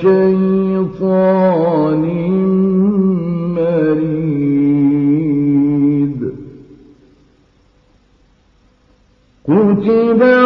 شيطان مريد. كتب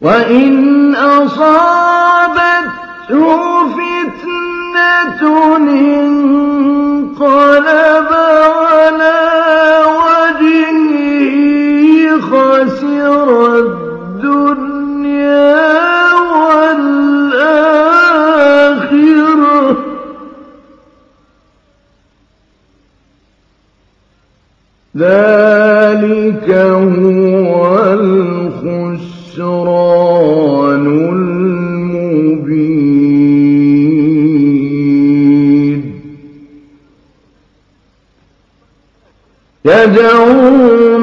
وَإِنْ أَصَابَتْهُ فِتْنَةٌ انقلب عَلَىٰ وَجْهِهِ خَسِرَ الدُّنْيَا وَالْآخِرَةَ ۚ يدعو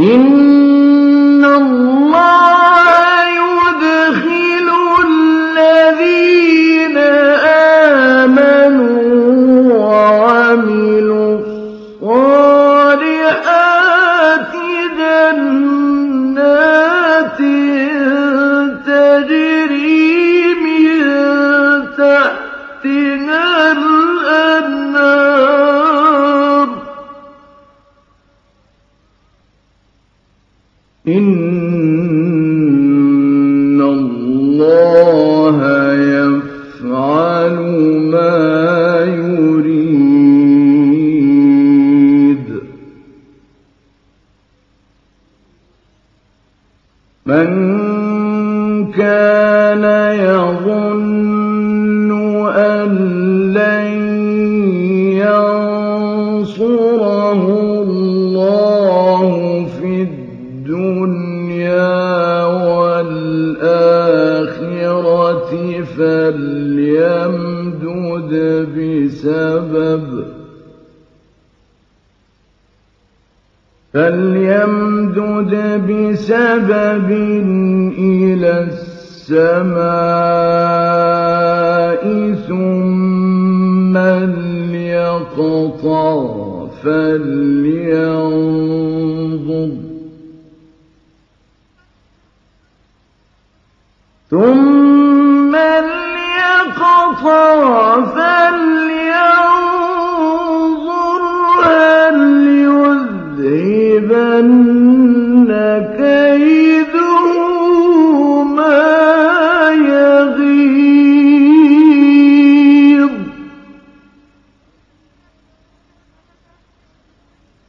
إن بسبب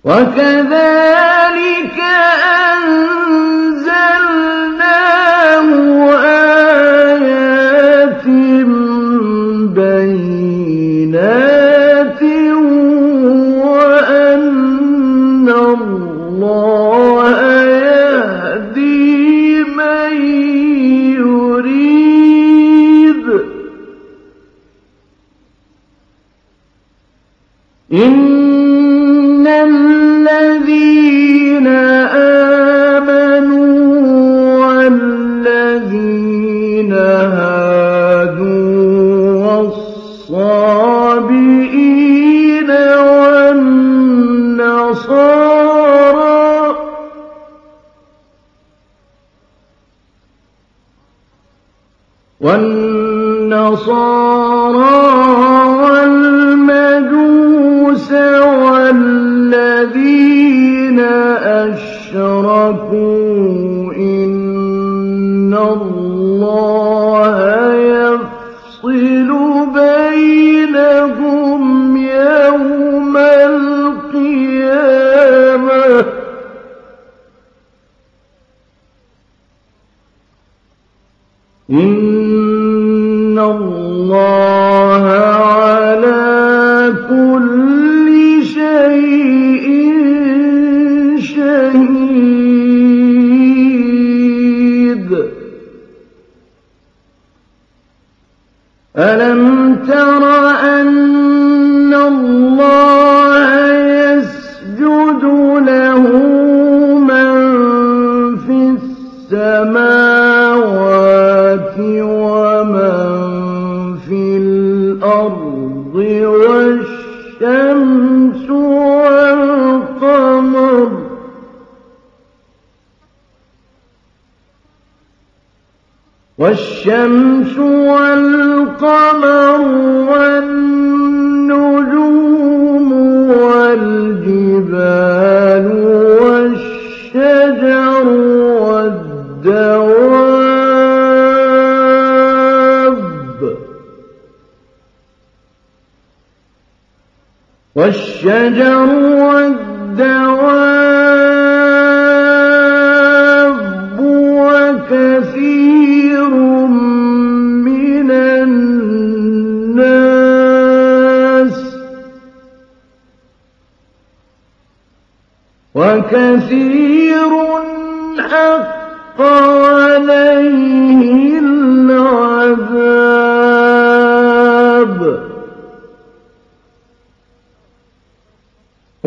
وكذلك والشمس والقمر والنهار. والشجر والدواب وكثير من الناس وكثير حق عليه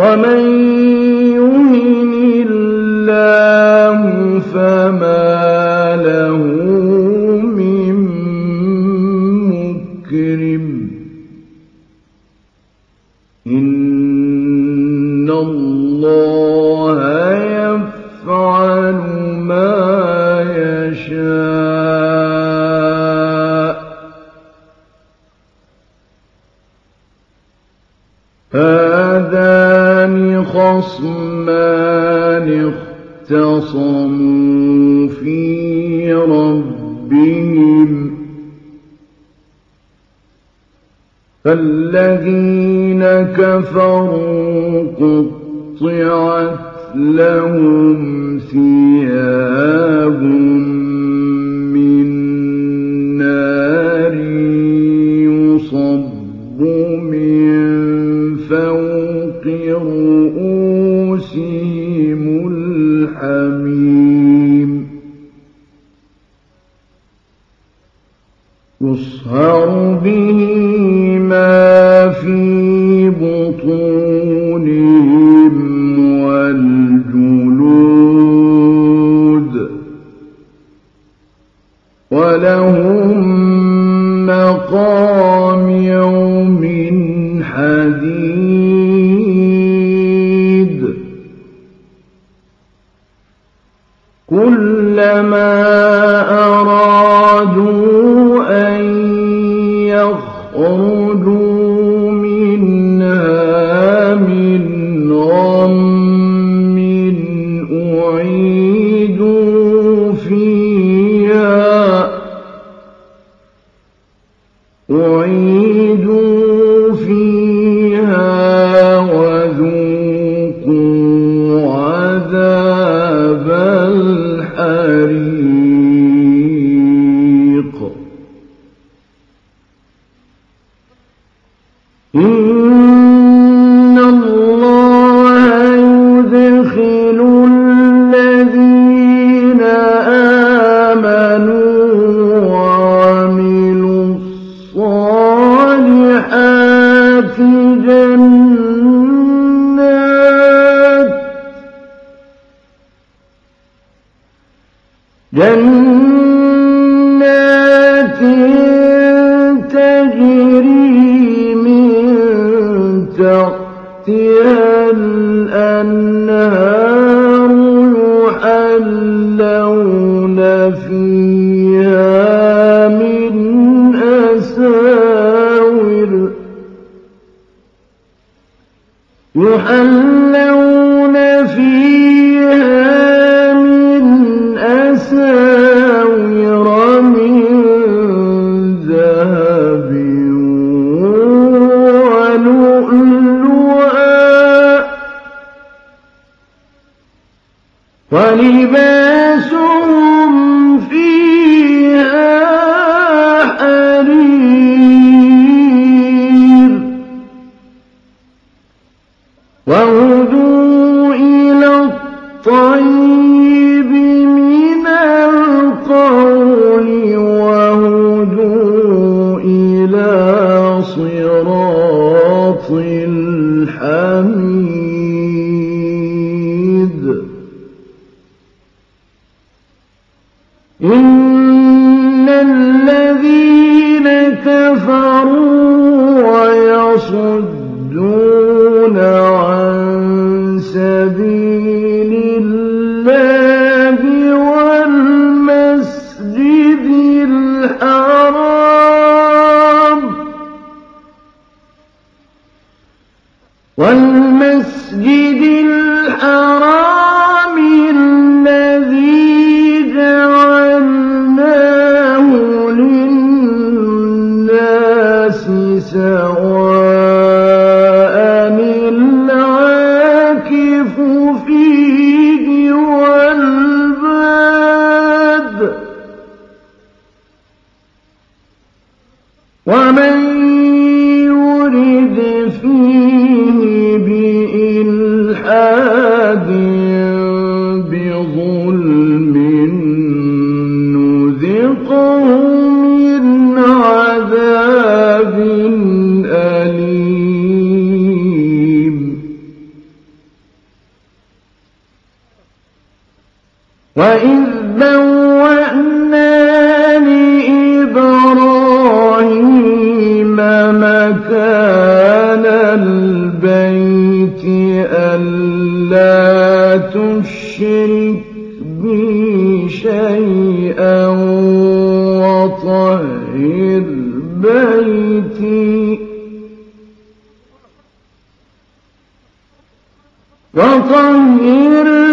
ومن والذين كفروا قطعت لهم ثياب من نار يصب من فوق رؤوسهم الحميم. يصهر به وإذ لإبراهيم مكان البيت ألا تشرك بي شيئا وطهر بيتي وطهر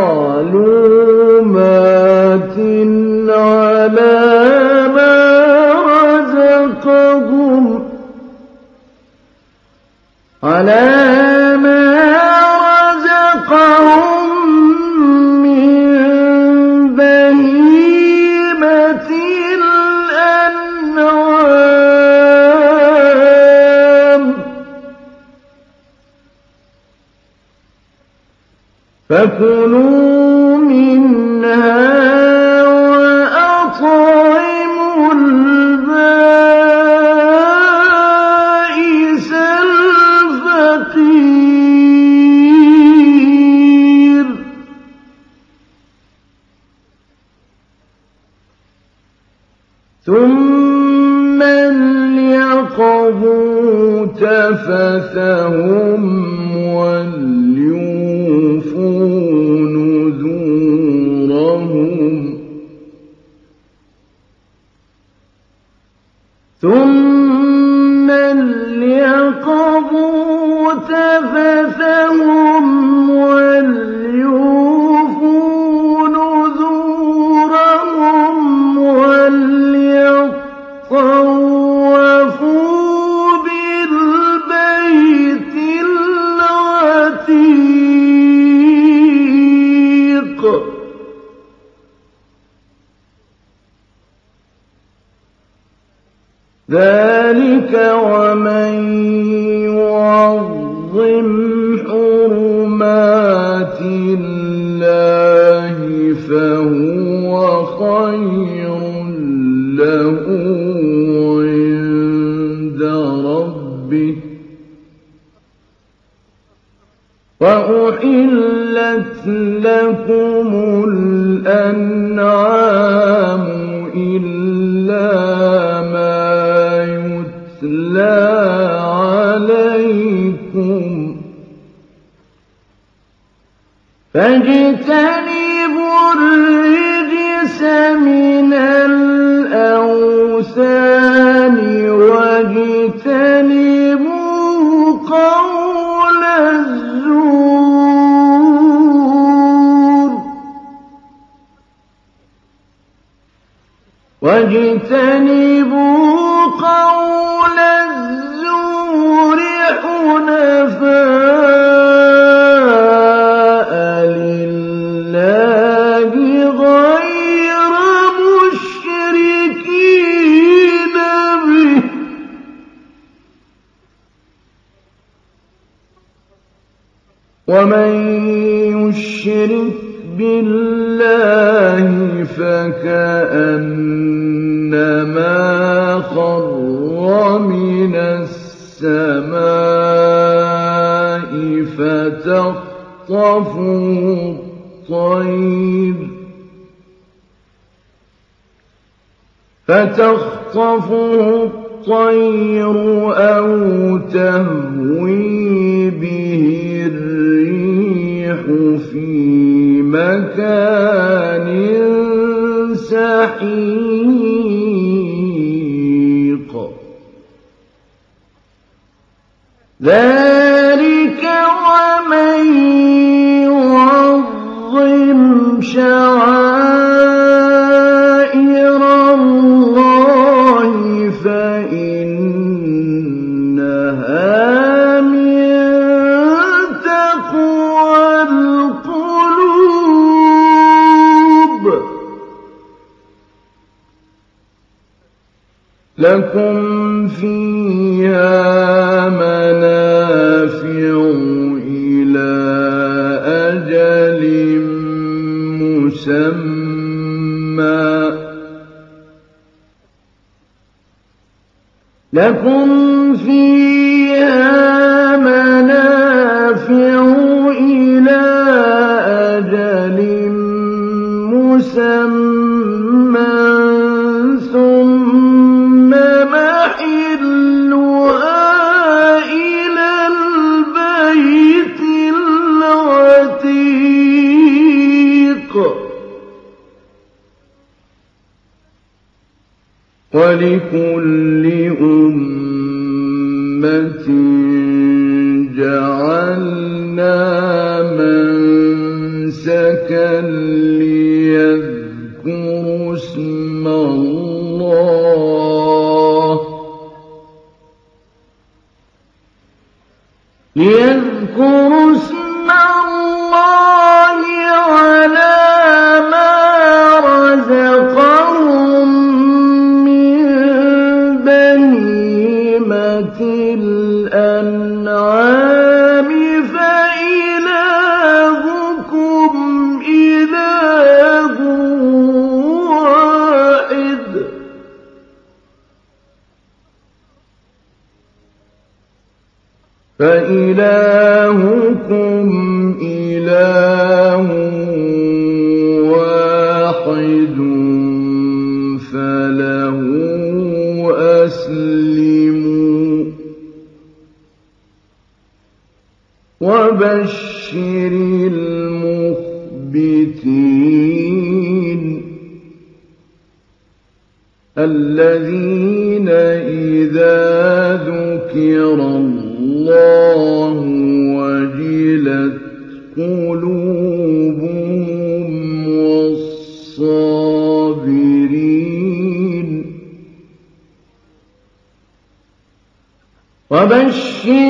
معلومات على ما رزقهم. على الأنعام. تخطفه الطير. لكم فيها منافع إلى أجل مسمى. لكم عليكم الذين إذا ذكر الله وجلت قلوبهم والصابرين وبشر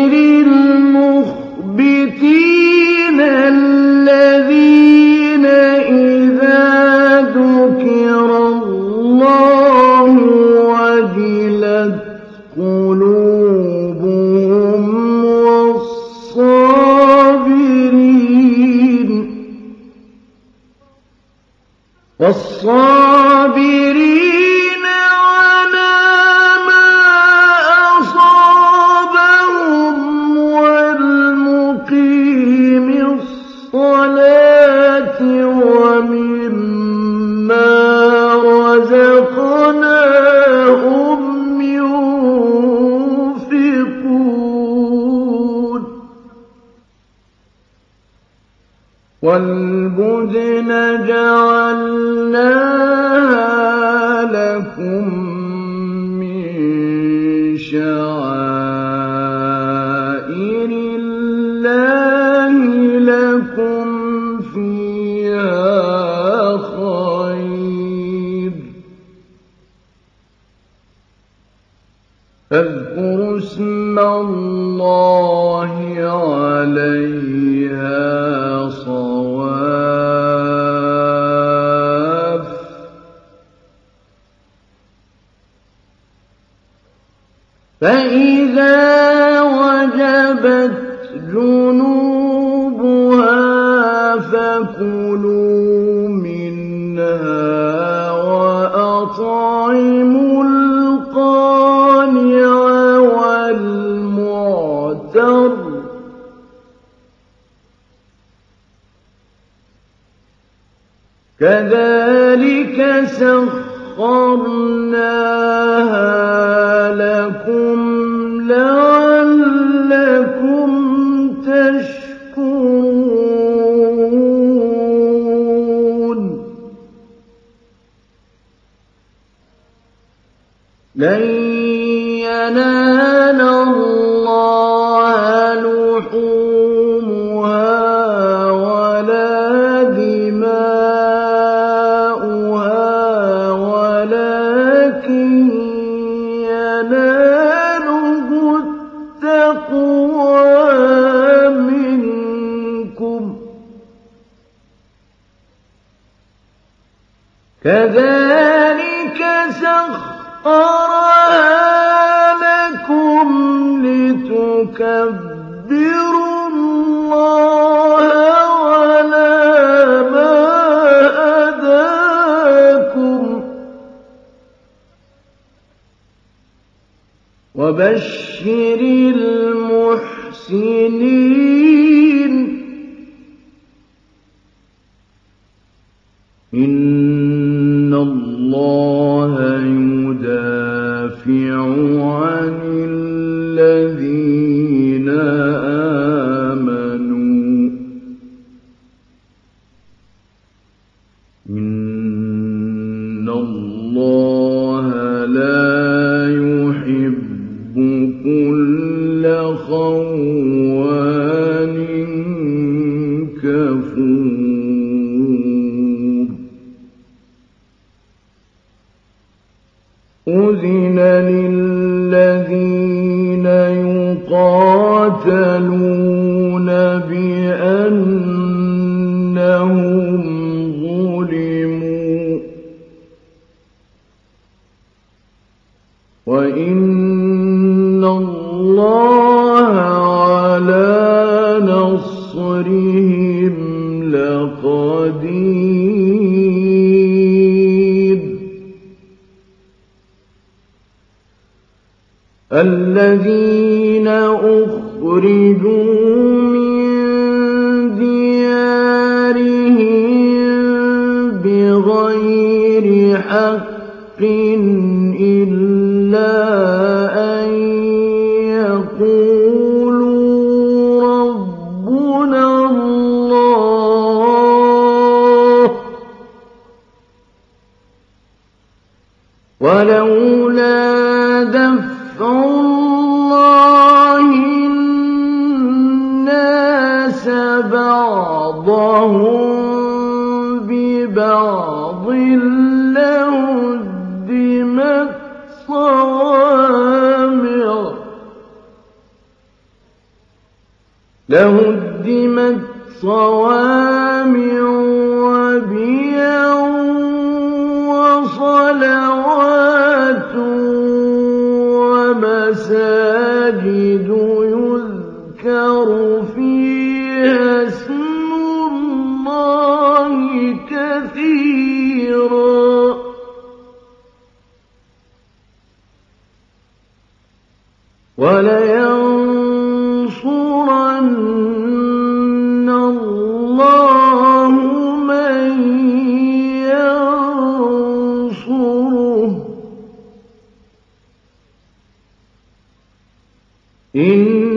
وَطَعِمُوا الْقَانِعَ وَالْمُعْتَرَّ. كَذَٰلِكَ سَخَّرْنَاهَا لَكُمْ أذن للذين يقاتلون إن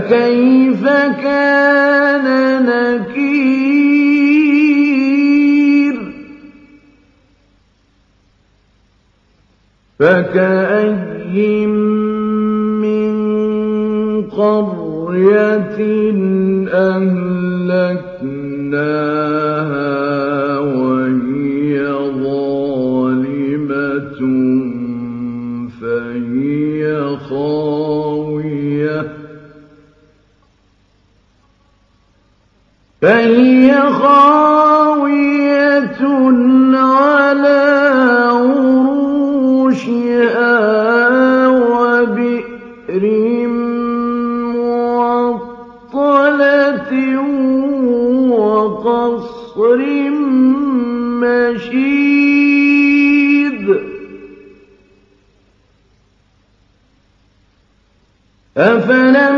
فكيف كان نكير؟ فكأي من قرية أهلك فهي خاوية على عروشها وبئر معطلة وقصر مشيد أفلم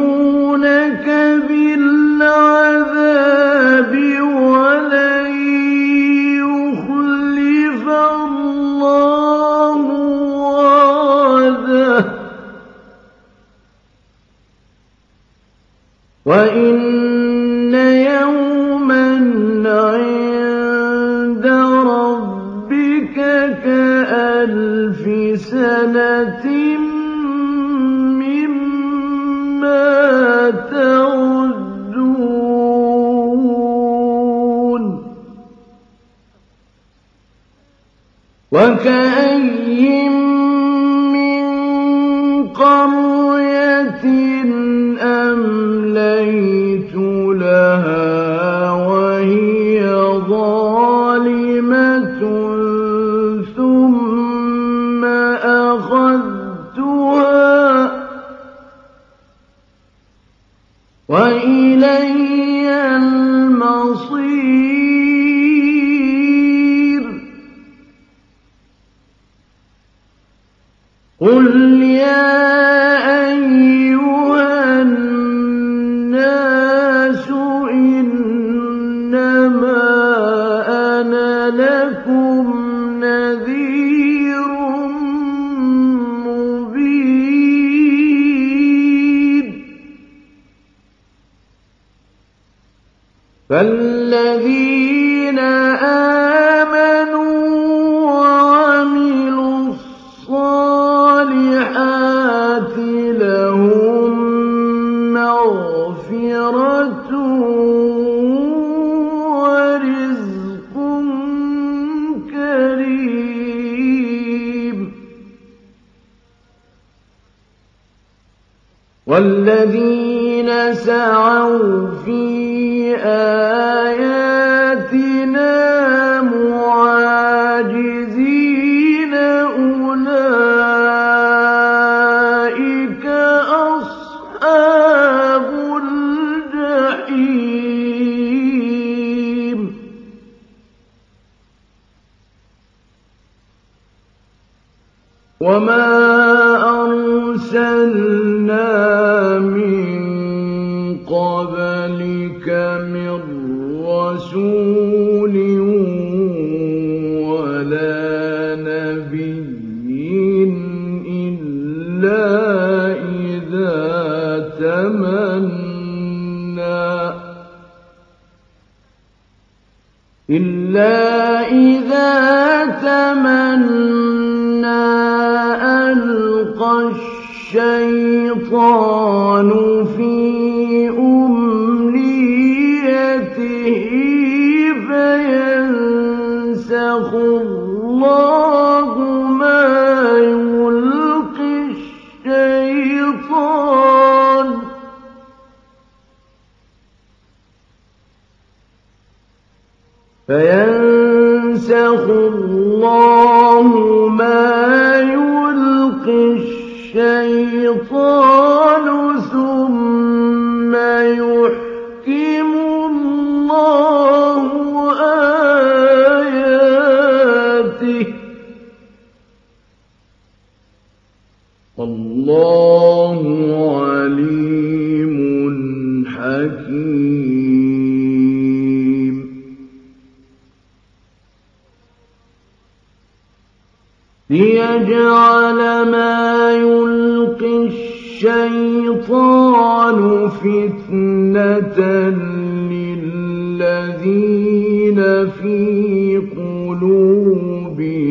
والذين سعوا في آيات إِلَّا إِذَا الشَّيْطَانُ ليجعل ما يلقي الشيطان فتنة للذين في قلوبهم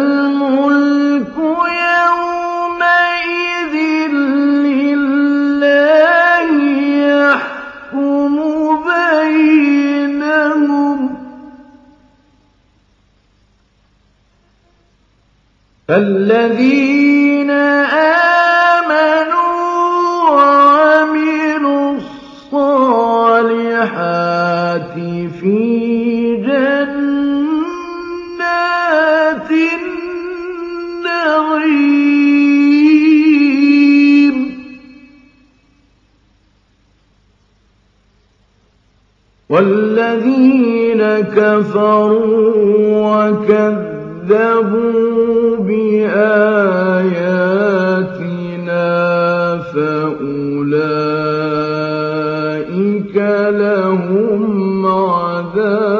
فالذين آمنوا وعملوا الصالحات في جنات النعيم والذين كفروا وكذبوا كَذَّبُوا بِآيَاتِنَا فَأُولَٰئِكَ لَهُمْ عَذَابٌ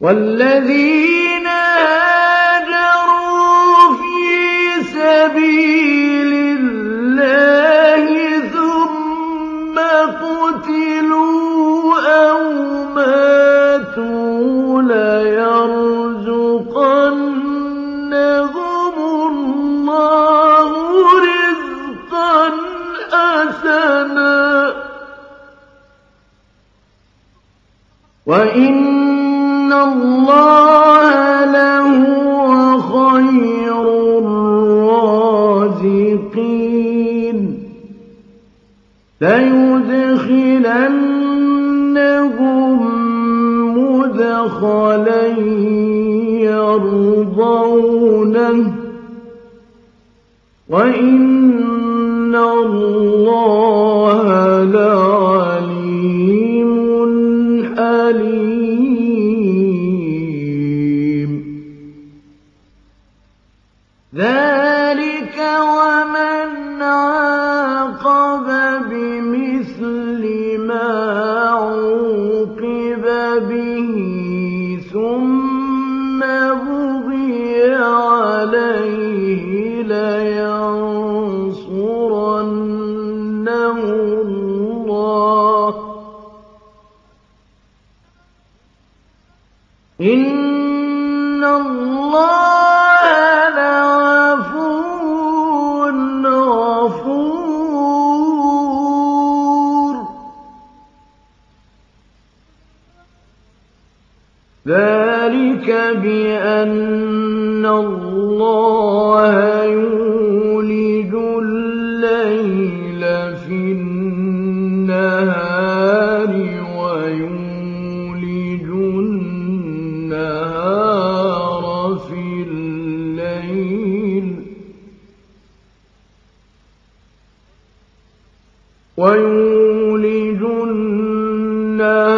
والذين وإن إِنَّا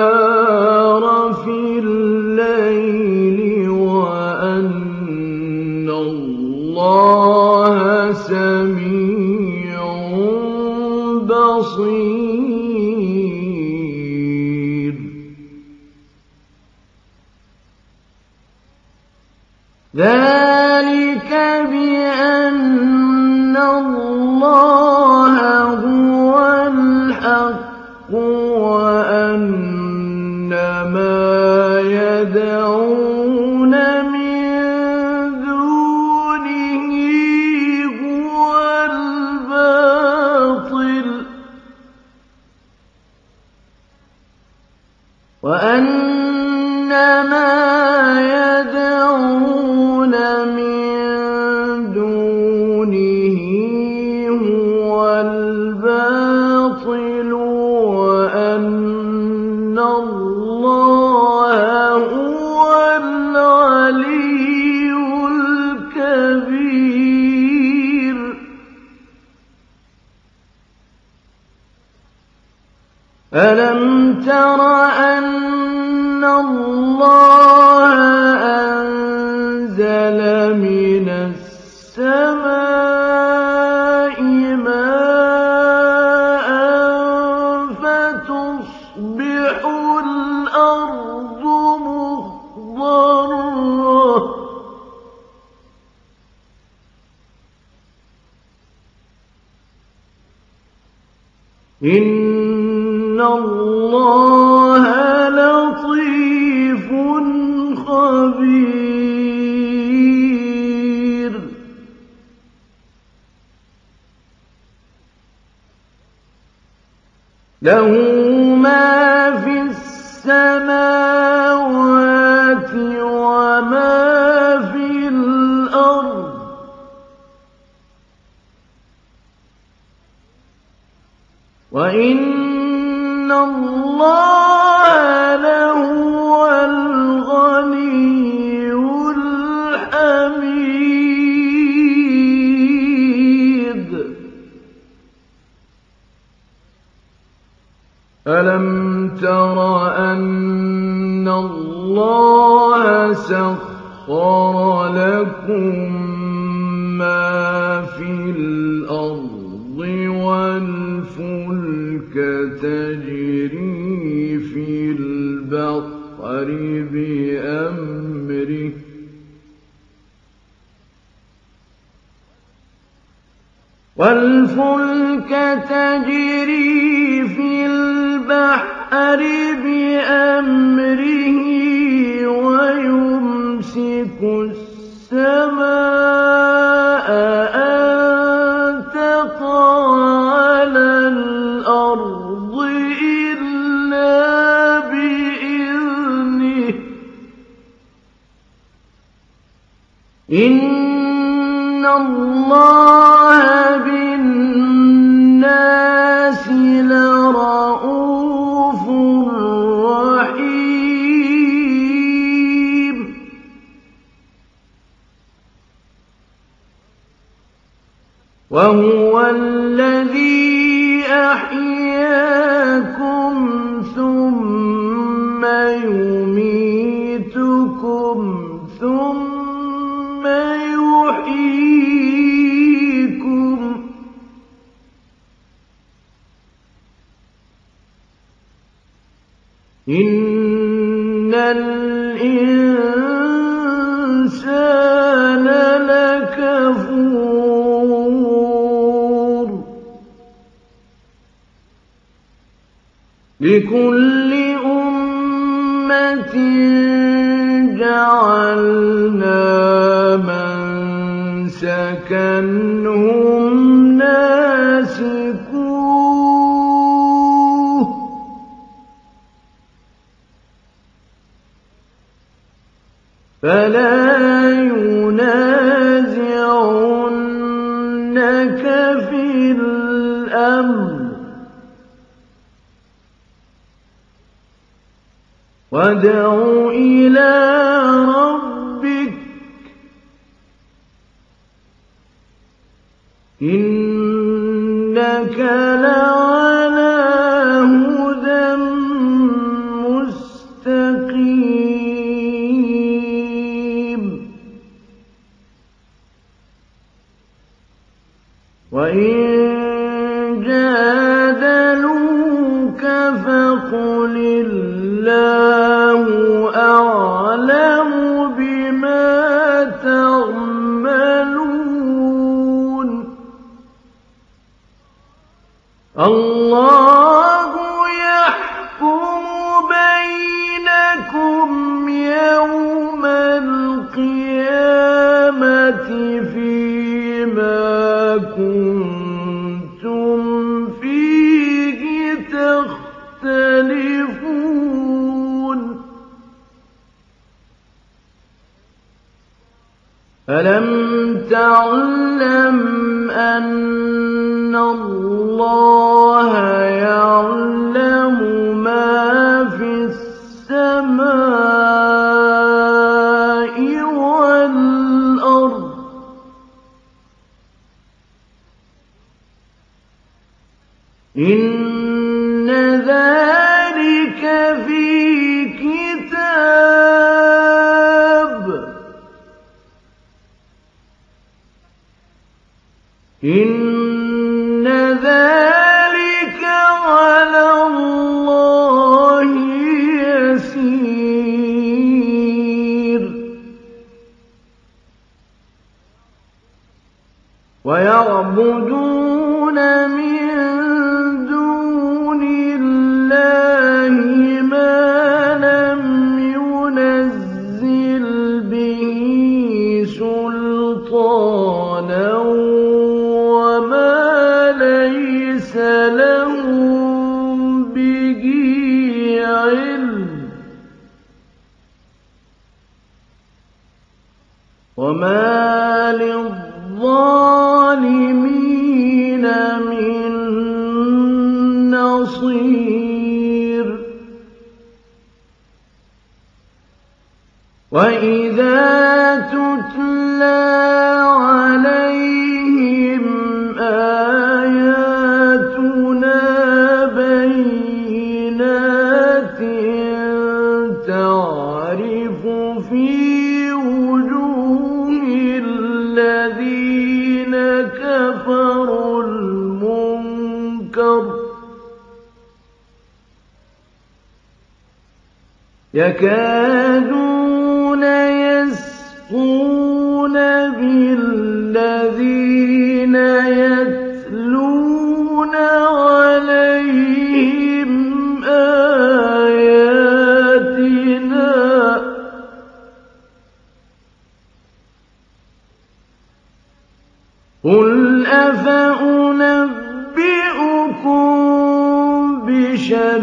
السَّمَاوَاتِ وَمَا فِي الْأَرْضِ ۗ وَإِنَّ اللَّهَ مَّا فِي الْأَرْضِ وَالْفُلْكَ تَجْرِي فِي الْبَحْرِ بِأَمْرِهِ. وَيُمْسِكُ الْإِنسَانَ لَكَفُورٌ. لِّكُلِّ أُمَّةٍ جَعَلْنَا مَنسَكًا فَلَا يُنَازِعُنَّكَ فِي الْأَمْرِ ۚ. وَادْعُ إِلَىٰ رَبِّكَ ۖ. إِنَّكَ لَعَلَىٰ إِنَّ يكادون يسقون بالذين يتلون عليهم آياتنا. قل أفأنبئكم بشر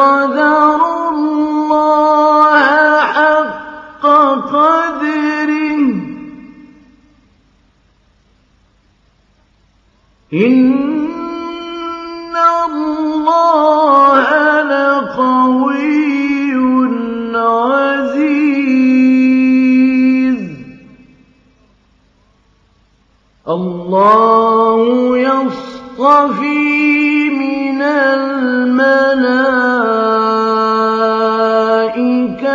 الله حق إن الله لقوي عزيز. الله يصطفي من الملائكة.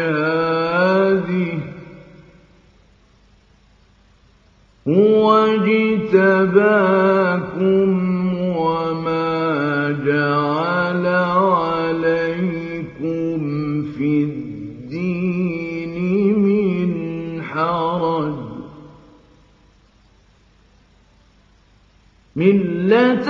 هذه هو اجتباكم وما جعل عليكم في الدين من حرج ملة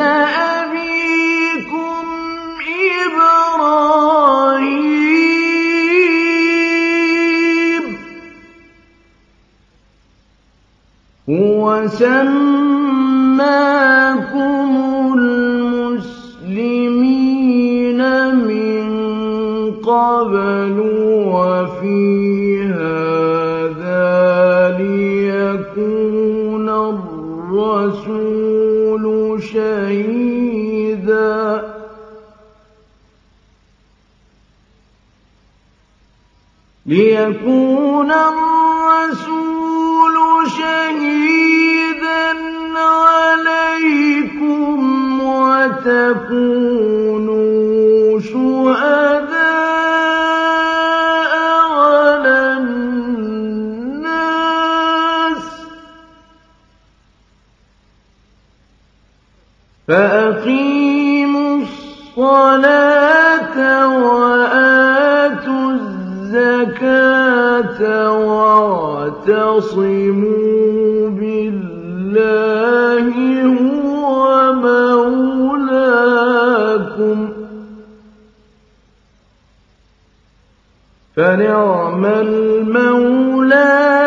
سَمَّاكُمُ الْمُسْلِمِينَ مِن قَبْلُ وَفِي هَٰذَا لِيَكُونَ الرَّسُولُ شَهِيدًا وَتَكُونُوا شُهَدَاءَ عَلَى النَّاسِ ۚ. فَأَقِيمُوا الصَّلَاةَ وَآتُوا الزَّكَاةَ وَاعْتَصِمُوا. فَنِعْمَ الْمَوْلَىٰ